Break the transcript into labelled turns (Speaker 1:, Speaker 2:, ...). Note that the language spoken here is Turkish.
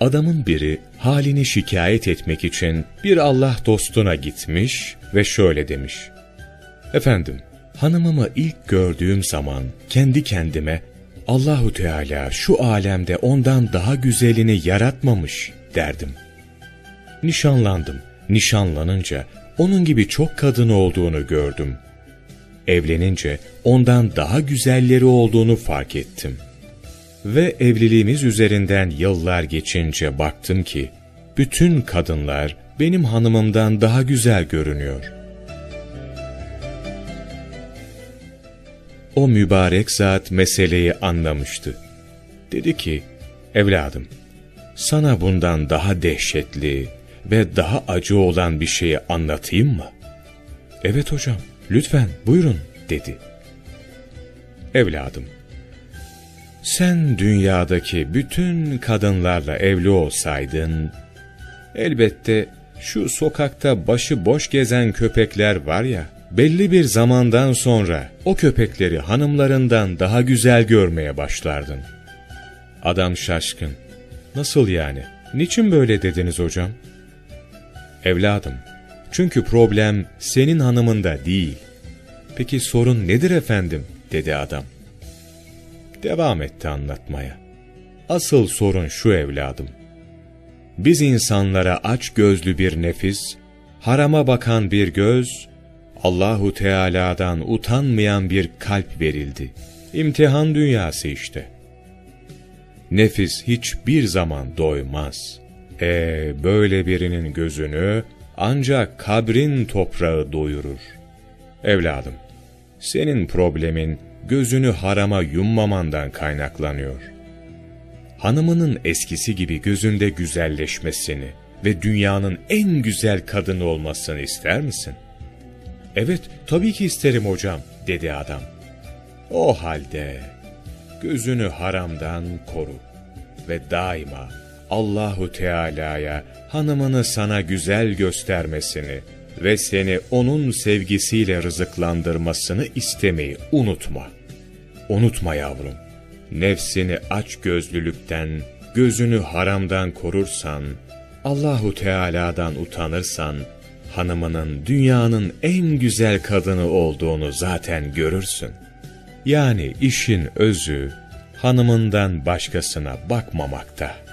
Speaker 1: Adamın biri halini şikayet etmek için bir Allah dostuna gitmiş ve şöyle demiş. Efendim, hanımımı ilk gördüğüm zaman kendi kendime Allahu Teala şu alemde ondan daha güzelini yaratmamış derdim. Nişanlandım. Nişanlanınca onun gibi çok kadın olduğunu gördüm. Evlenince ondan daha güzelleri olduğunu fark ettim. Ve evliliğimiz üzerinden yıllar geçince baktım ki, bütün kadınlar benim hanımımdan daha güzel görünüyor. O mübarek zat meseleyi anlamıştı. Dedi ki, evladım, sana bundan daha dehşetli ve daha acı olan bir şeyi anlatayım mı? Evet hocam, lütfen buyurun dedi. Evladım, sen dünyadaki bütün kadınlarla evli olsaydın, elbette şu sokakta başı boş gezen köpekler var ya, belli bir zamandan sonra o köpekleri hanımlarından daha güzel görmeye başlardın. Adam şaşkın. Nasıl yani? Niçin böyle dediniz hocam? Evladım, çünkü problem senin hanımında değil. Peki sorun nedir efendim? dedi adam. Devam etti anlatmaya. Asıl sorun şu evladım. Biz insanlara aç gözlü bir nefis, harama bakan bir göz, Allahu Teala'dan utanmayan bir kalp verildi. İmtihan dünyası işte. Nefis hiçbir zaman doymaz. E böyle birinin gözünü ancak kabrin toprağı doyurur. Evladım, senin problemin gözünü harama yummamandan kaynaklanıyor. Hanımının eskisi gibi gözünde güzelleşmesini ve dünyanın en güzel kadını olmasını ister misin? Evet, tabii ki isterim hocam, dedi adam. O halde gözünü haramdan koru ve daima Allahu Teala'ya hanımını sana güzel göstermesini ve seni onun sevgisiyle rızıklandırmasını istemeyi unutma. Unutma yavrum, nefsini aç gözlülükten, gözünü haramdan korursan, Allahu Teala'dan utanırsan, hanımının dünyanın en güzel kadını olduğunu zaten görürsün. Yani işin özü, hanımından başkasına bakmamakta.